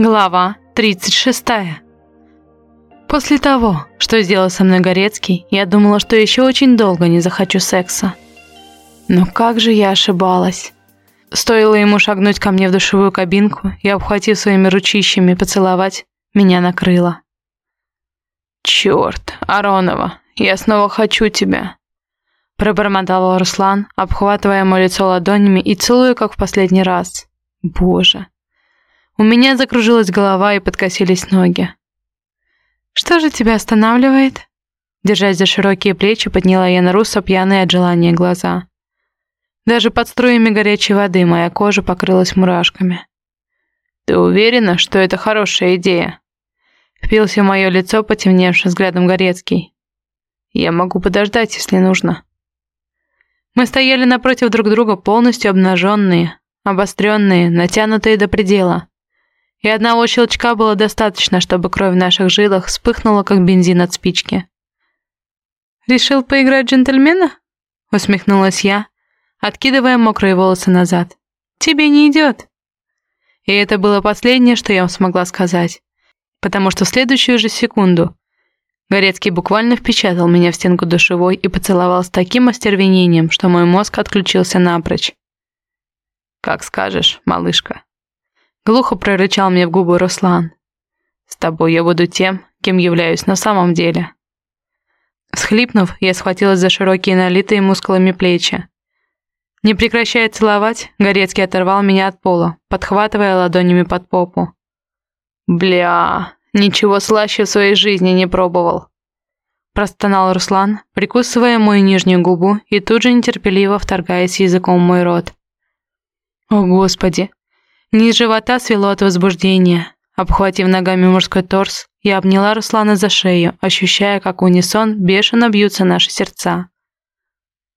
Глава 36. После того, что сделал со мной Горецкий, я думала, что еще очень долго не захочу секса. Но как же я ошибалась. Стоило ему шагнуть ко мне в душевую кабинку и, обхватив своими ручищами, поцеловать, меня накрыло. «Черт, Аронова, я снова хочу тебя!» Пробормотал Руслан, обхватывая мое лицо ладонями и целуя, как в последний раз. «Боже!» У меня закружилась голова и подкосились ноги. «Что же тебя останавливает?» Держась за широкие плечи, подняла я на Руса пьяные от желания глаза. Даже под струями горячей воды моя кожа покрылась мурашками. «Ты уверена, что это хорошая идея?» Впился в мое лицо потемневшим взглядом Горецкий. «Я могу подождать, если нужно». Мы стояли напротив друг друга полностью обнаженные, обостренные, натянутые до предела и одного щелчка было достаточно, чтобы кровь в наших жилах вспыхнула, как бензин от спички. «Решил поиграть джентльмена?» — усмехнулась я, откидывая мокрые волосы назад. «Тебе не идет». И это было последнее, что я смогла сказать, потому что в следующую же секунду Горецкий буквально впечатал меня в стенку душевой и поцеловал с таким остервенением, что мой мозг отключился напрочь. «Как скажешь, малышка». Глухо прорычал мне в губы Руслан. «С тобой я буду тем, кем являюсь на самом деле». Схлипнув, я схватилась за широкие налитые мускулами плечи. Не прекращая целовать, Горецкий оторвал меня от пола, подхватывая ладонями под попу. «Бля, ничего слаще в своей жизни не пробовал», простонал Руслан, прикусывая мою нижнюю губу и тут же нетерпеливо вторгаясь языком в мой рот. «О, Господи, Низ живота свело от возбуждения. Обхватив ногами мужской торс, я обняла Руслана за шею, ощущая, как унисон бешено бьются наши сердца.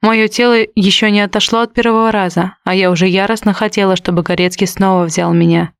Мое тело еще не отошло от первого раза, а я уже яростно хотела, чтобы Горецкий снова взял меня.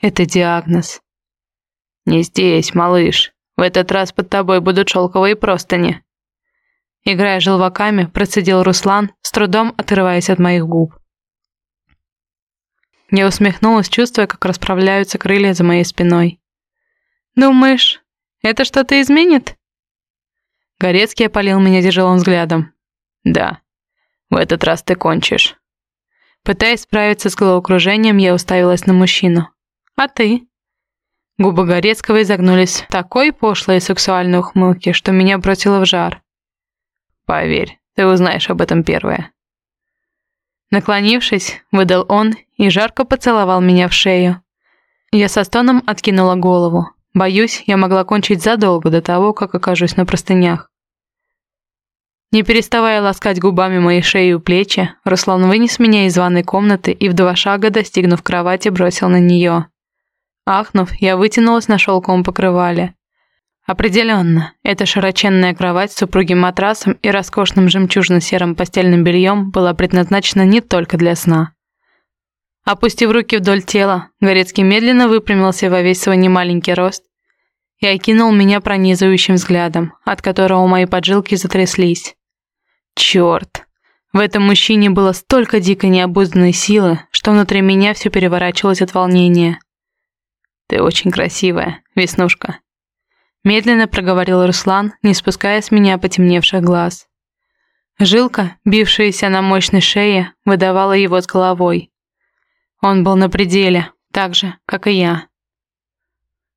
Это диагноз. «Не здесь, малыш. В этот раз под тобой будут шелковые простыни». Играя желваками, процедил Руслан, с трудом отрываясь от моих губ. Я усмехнулась, чувствуя, как расправляются крылья за моей спиной. «Думаешь, это что-то изменит?» Горецкий опалил меня тяжелым взглядом. «Да, в этот раз ты кончишь». Пытаясь справиться с головокружением, я уставилась на мужчину. «А ты?» Губы Горецкого изогнулись в такой пошлой и сексуальной ухмылке, что меня бросило в жар. «Поверь, ты узнаешь об этом первое». Наклонившись, выдал он и жарко поцеловал меня в шею. Я со стоном откинула голову. Боюсь, я могла кончить задолго до того, как окажусь на простынях. Не переставая ласкать губами мои шеи и плечи, Руслан вынес меня из ванной комнаты и в два шага, достигнув кровати, бросил на нее. Ахнув, я вытянулась на шелковом покрывале. Определенно, эта широченная кровать с супругим матрасом и роскошным жемчужно-серым постельным бельем была предназначена не только для сна. Опустив руки вдоль тела, Горецкий медленно выпрямился во весь свой немаленький рост и окинул меня пронизывающим взглядом, от которого мои поджилки затряслись. Черт! В этом мужчине было столько дикой необузданной силы, что внутри меня все переворачивалось от волнения. «Ты очень красивая, Веснушка», Медленно проговорил Руслан, не спуская с меня потемневших глаз. Жилка, бившаяся на мощной шее, выдавала его с головой. Он был на пределе, так же, как и я.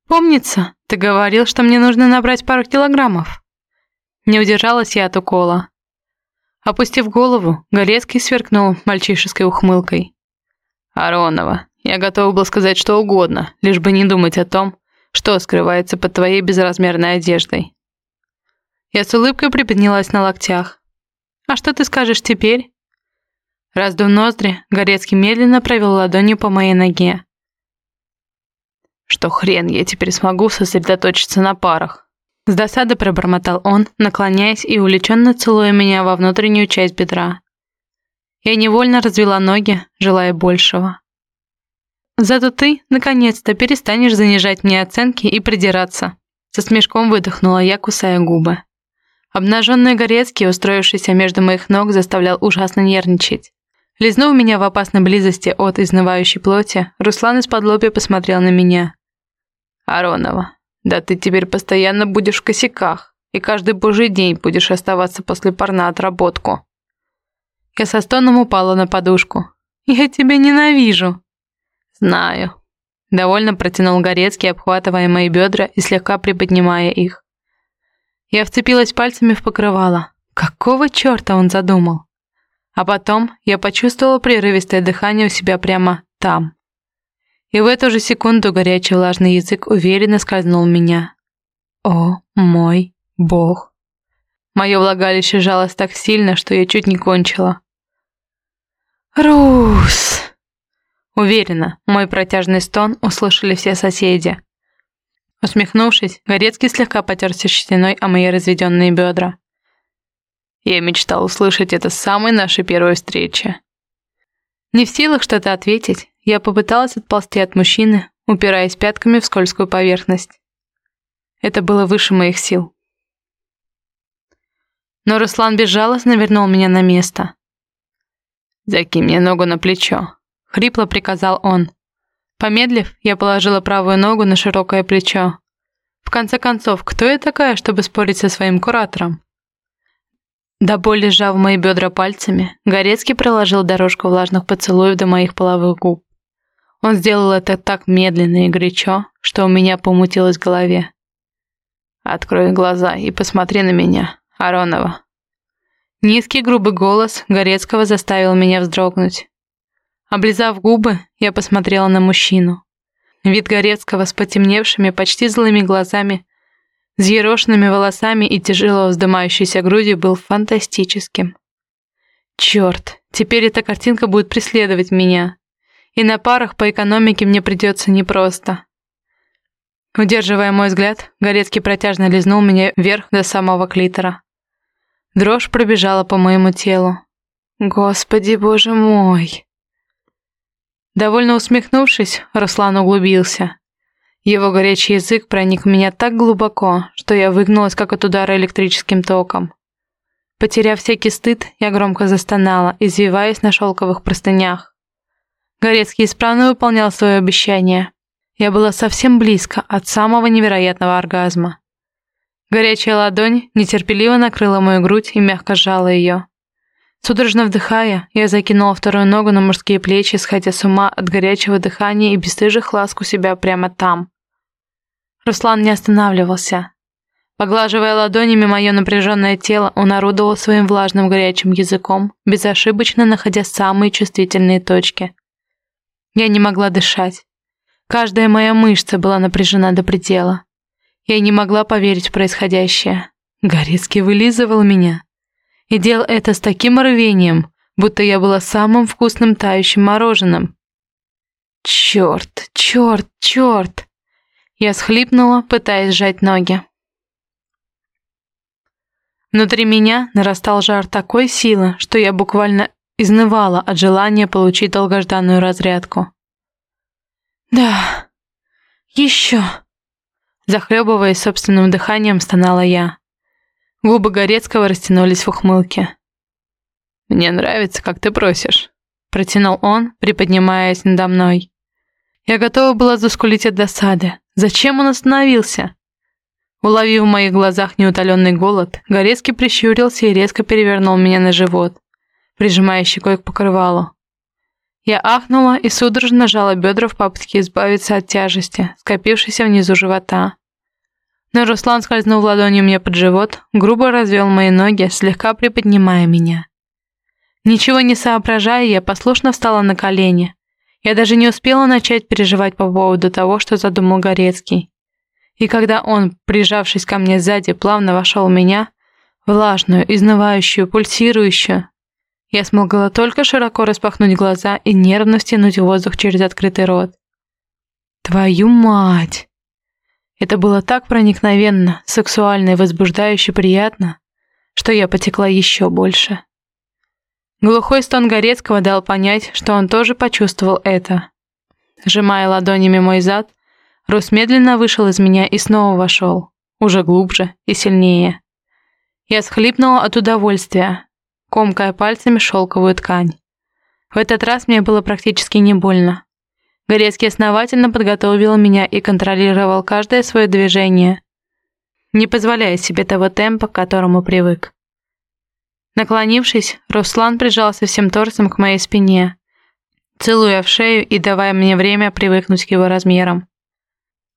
«Помнится, ты говорил, что мне нужно набрать пару килограммов?» Не удержалась я от укола. Опустив голову, Галецкий сверкнул мальчишеской ухмылкой. «Аронова, я готов был сказать что угодно, лишь бы не думать о том, что скрывается под твоей безразмерной одеждой?» Я с улыбкой приподнялась на локтях. «А что ты скажешь теперь?» Раздув ноздри, Горецкий медленно провел ладонью по моей ноге. «Что хрен я теперь смогу сосредоточиться на парах?» С досады пробормотал он, наклоняясь и увлеченно целуя меня во внутреннюю часть бедра. Я невольно развела ноги, желая большего. Зато ты, наконец-то, перестанешь занижать мне оценки и придираться. Со смешком выдохнула я, кусая губы. Обнаженный Горецкий, устроившийся между моих ног, заставлял ужасно нервничать. Лизнув меня в опасной близости от изнывающей плоти, Руслан из-под лобья посмотрел на меня, Аронова, да ты теперь постоянно будешь в косяках, и каждый божий день будешь оставаться после пар отработку. Я со стоном упала на подушку. Я тебя ненавижу. Знаю. Довольно протянул Горецкий, обхватывая мои бедра и слегка приподнимая их. Я вцепилась пальцами в покрывало. Какого черта он задумал? А потом я почувствовала прерывистое дыхание у себя прямо там. И в эту же секунду горячий влажный язык уверенно скользнул меня. О, мой бог. Мое влагалище жалось так сильно, что я чуть не кончила. «Рус!» Уверена, мой протяжный стон услышали все соседи. Усмехнувшись, Горецкий слегка потерся щетиной о мои разведенные бедра. Я мечтал услышать это с самой нашей первой встречи. Не в силах что-то ответить, я попыталась отползти от мужчины, упираясь пятками в скользкую поверхность. Это было выше моих сил. Но Руслан безжалостно вернул меня на место. «Закинь мне ногу на плечо», — хрипло приказал он. Помедлив, я положила правую ногу на широкое плечо. В конце концов, кто я такая, чтобы спорить со своим куратором? До боли сжав мои бедра пальцами, Горецкий проложил дорожку влажных поцелуев до моих половых губ. Он сделал это так медленно и горячо, что у меня помутилось в голове. «Открой глаза и посмотри на меня, Аронова». Низкий грубый голос Горецкого заставил меня вздрогнуть. Облизав губы, я посмотрела на мужчину. Вид Горецкого с потемневшими, почти злыми глазами взъерошенными волосами и тяжело вздымающейся грудью был фантастическим. Черт, теперь эта картинка будет преследовать меня. И на парах по экономике мне придется непросто. Удерживая мой взгляд, Горецкий протяжно лизнул меня вверх до самого клитора. Дрожь пробежала по моему телу. Господи, боже мой! Довольно усмехнувшись, Руслан углубился. Его горячий язык проник в меня так глубоко, что я выгнулась, как от удара электрическим током. Потеряв всякий стыд, я громко застонала, извиваясь на шелковых простынях. Горецкий исправно выполнял свое обещание. Я была совсем близко от самого невероятного оргазма. Горячая ладонь нетерпеливо накрыла мою грудь и мягко сжала ее. Судорожно вдыхая, я закинула вторую ногу на мужские плечи, сходя с ума от горячего дыхания и бесстыжих ласк у себя прямо там. Руслан не останавливался. Поглаживая ладонями мое напряженное тело, он орудовал своим влажным горячим языком, безошибочно находя самые чувствительные точки. Я не могла дышать. Каждая моя мышца была напряжена до предела. Я не могла поверить в происходящее. Горецкий вылизывал меня и делал это с таким рвением, будто я была самым вкусным тающим мороженым. Черт, черт, черт! Я схлипнула, пытаясь сжать ноги. Внутри меня нарастал жар такой силы, что я буквально изнывала от желания получить долгожданную разрядку. «Да, еще!» Захлебываясь собственным дыханием, стонала я. Губы Горецкого растянулись в ухмылке. «Мне нравится, как ты просишь», — протянул он, приподнимаясь надо мной. Я готова была заскулить от досады. Зачем он остановился? Уловив в моих глазах неутоленный голод, Горецкий прищурился и резко перевернул меня на живот, прижимая щекой к покрывалу. Я ахнула и судорожно нажала бедра в попытке избавиться от тяжести, скопившейся внизу живота. Но Руслан скользнул ладонью мне под живот, грубо развел мои ноги, слегка приподнимая меня. Ничего не соображая, я послушно встала на колени. Я даже не успела начать переживать по поводу того, что задумал Горецкий. И когда он, прижавшись ко мне сзади, плавно вошел в меня, влажную, изнывающую, пульсирующую, я смогла только широко распахнуть глаза и нервно втянуть воздух через открытый рот. «Твою мать!» Это было так проникновенно, сексуально и возбуждающе приятно, что я потекла еще больше. Глухой стон Горецкого дал понять, что он тоже почувствовал это. Сжимая ладонями мой зад, Рус медленно вышел из меня и снова вошел, уже глубже и сильнее. Я схлипнула от удовольствия, комкая пальцами шелковую ткань. В этот раз мне было практически не больно. Горецкий основательно подготовил меня и контролировал каждое свое движение, не позволяя себе того темпа, к которому привык. Наклонившись, Руслан прижался всем торсом к моей спине, целуя в шею и давая мне время привыкнуть к его размерам.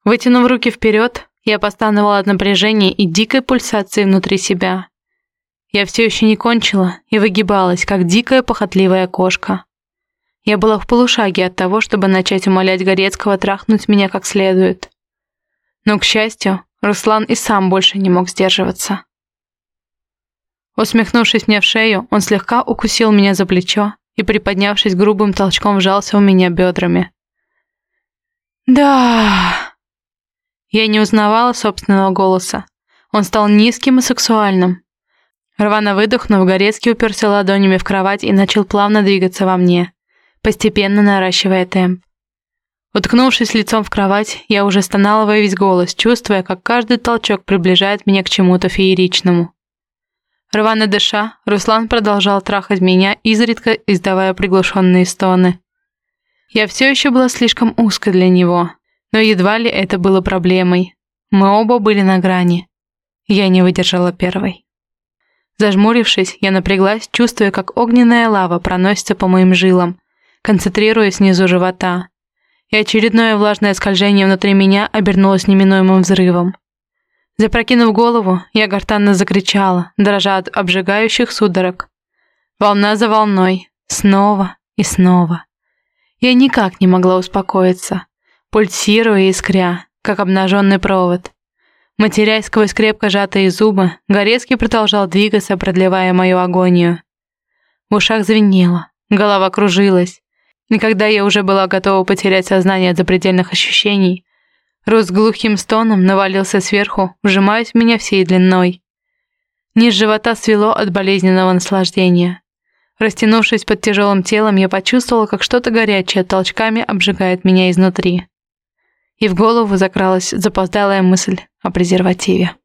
Вытянув руки вперед, я постановала от напряжения и дикой пульсации внутри себя. Я все еще не кончила и выгибалась, как дикая похотливая кошка. Я была в полушаге от того, чтобы начать умолять Горецкого трахнуть меня как следует. Но, к счастью, Руслан и сам больше не мог сдерживаться. Усмехнувшись мне в шею, он слегка укусил меня за плечо и, приподнявшись грубым толчком, вжался у меня бедрами. «Да...» Я не узнавала собственного голоса. Он стал низким и сексуальным. Рвано выдохнув, Горецкий уперся ладонями в кровать и начал плавно двигаться во мне постепенно наращивая темп. Уткнувшись лицом в кровать, я уже стонала во весь голос, чувствуя, как каждый толчок приближает меня к чему-то фееричному. Рвано дыша, Руслан продолжал трахать меня, изредка издавая приглушенные стоны. Я все еще была слишком узкой для него, но едва ли это было проблемой. Мы оба были на грани. Я не выдержала первой. Зажмурившись, я напряглась, чувствуя, как огненная лава проносится по моим жилам, концентрируясь внизу живота. И очередное влажное скольжение внутри меня обернулось неминуемым взрывом. Запрокинув голову, я гортанно закричала, дрожа от обжигающих судорог. Волна за волной, снова и снова. Я никак не могла успокоиться, пульсируя искря, как обнаженный провод. Матерясь сквозь крепко сжатые зубы, Горецкий продолжал двигаться, продлевая мою агонию. В ушах звенело, голова кружилась, и когда я уже была готова потерять сознание от запредельных ощущений, Рус глухим стоном навалился сверху, вжимаясь в меня всей длиной. Низ живота свело от болезненного наслаждения. Растянувшись под тяжелым телом, я почувствовала, как что-то горячее толчками обжигает меня изнутри. И в голову закралась запоздалая мысль о презервативе.